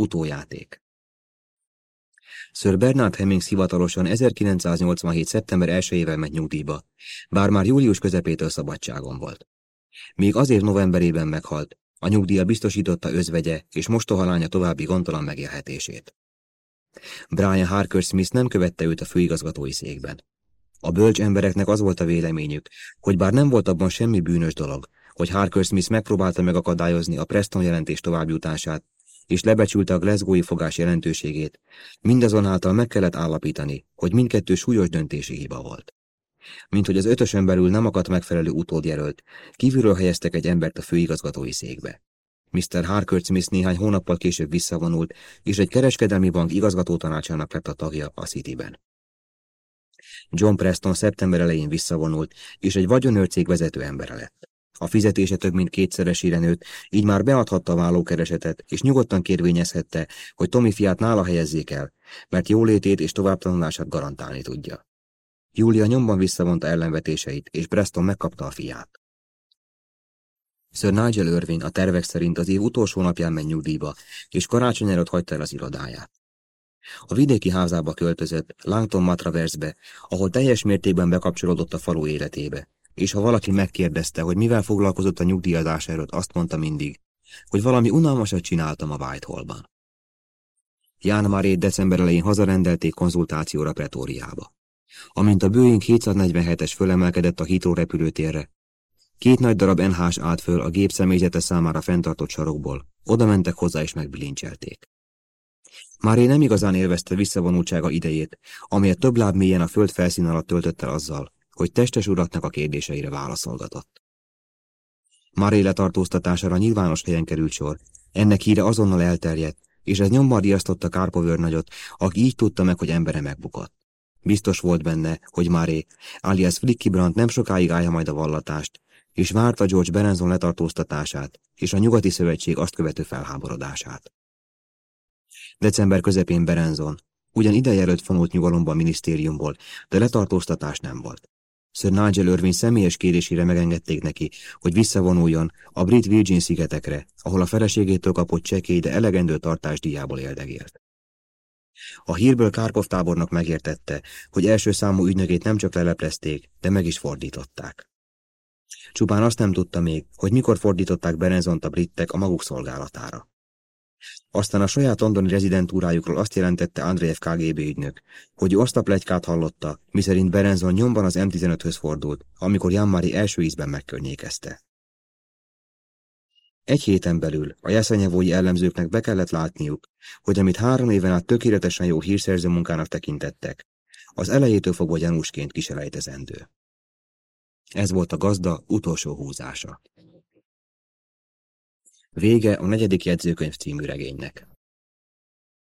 Utójáték Sir Bernard Hemmings hivatalosan 1987. szeptember 1-ével ment nyugdíjba, bár már július közepétől szabadságon volt. Még azért novemberében meghalt, a nyugdíja biztosította özvegye és mostohalánya további gondtalan megélhetését. Brian Harker Smith nem követte őt a főigazgatói székben. A bölcs embereknek az volt a véleményük, hogy bár nem volt abban semmi bűnös dolog, hogy Harker Smith megpróbálta megakadályozni a Preston jelentés továbbjutását, és lebecsülte a Glasgowi fogás jelentőségét, mindazonáltal meg kellett állapítani, hogy mindkettő súlyos döntési hiba volt. Mint hogy az ötösön belül nem akadt megfelelő utódjelölt, kívülről helyeztek egy embert a főigazgatói székbe. Mr. Harker Smith néhány hónappal később visszavonult, és egy kereskedelmi bank igazgató tanácsának lett a tagja a Cityben. John Preston szeptember elején visszavonult, és egy vagyonőrcég vezető embere lett. A fizetése több mint kétszeresére nőtt, így már beadhatta a vállókeresetet, és nyugodtan kérvényezhette, hogy Tommy fiát nála helyezzék el, mert jólétét és továbbtanulását garantálni tudja. Júlia nyomban visszavonta ellenvetéseit, és Preston megkapta a fiát. Sir Nigel Irving a tervek szerint az év utolsó napján ment nyugdíjba, és karácsony előtt hagyta el az irodáját. A vidéki házába költözött, Langton Matraversbe, ahol teljes mértékben bekapcsolódott a falu életébe, és ha valaki megkérdezte, hogy mivel foglalkozott a nyugdíjazás előtt, azt mondta mindig, hogy valami unalmasat csináltam a Whitehallban. Ján Marét december elején hazarendelték konzultációra Pretóriába. Amint a Boeing 747-es fölemelkedett a Heathrow repülőtérre, két nagy darab NH állt föl a gép személyzete számára fenntartott sarokból, oda mentek hozzá és megbilincselték. Máré nem igazán élvezte visszavonultsága idejét, amelyet több láb mélyen a föld felszín alatt töltött el azzal, hogy testes uraknak a kérdéseire válaszolgatott. Maré letartóztatására nyilvános helyen került sor, ennek híre azonnal elterjedt, és ez nyomban riasztotta Kárpovőr nagyot, aki így tudta meg, hogy embere megbukott. Biztos volt benne, hogy Maré, alias Flickibrand nem sokáig állja majd a vallatást, és várta George Berenzon letartóztatását és a nyugati szövetség azt követő felháborodását. December közepén Berenzon, ugyan idejelölt fonult nyugalomba a minisztériumból, de letartóztatás nem volt. Sir Nigel Irving személyes kérésére megengedték neki, hogy visszavonuljon a brit Virgin szigetekre, ahol a feleségétől kapott csekély, de elegendő tartásdíjából éldegélt. A hírből Kárpov tábornok megértette, hogy első számú ügynökét nem csak leleplezték, de meg is fordították. Csupán azt nem tudta még, hogy mikor fordították Berenzont a britek a maguk szolgálatára. Aztán a saját londoni rezidentúrájukról azt jelentette Andreev KGB ügynök, hogy ő azt a plegykát hallotta, miszerint Berenzon nyomban az M15-höz fordult, amikor Janmari első ízben megkörnyékezte. Egy héten belül a jeszenyevói ellenzőknek be kellett látniuk, hogy amit három éven át tökéletesen jó hírszerző munkának tekintettek, az elejétől fogva gyanúsként kiselejtezendő. Ez volt a gazda utolsó húzása. Vége a negyedik jegyzőkönyv című regénynek.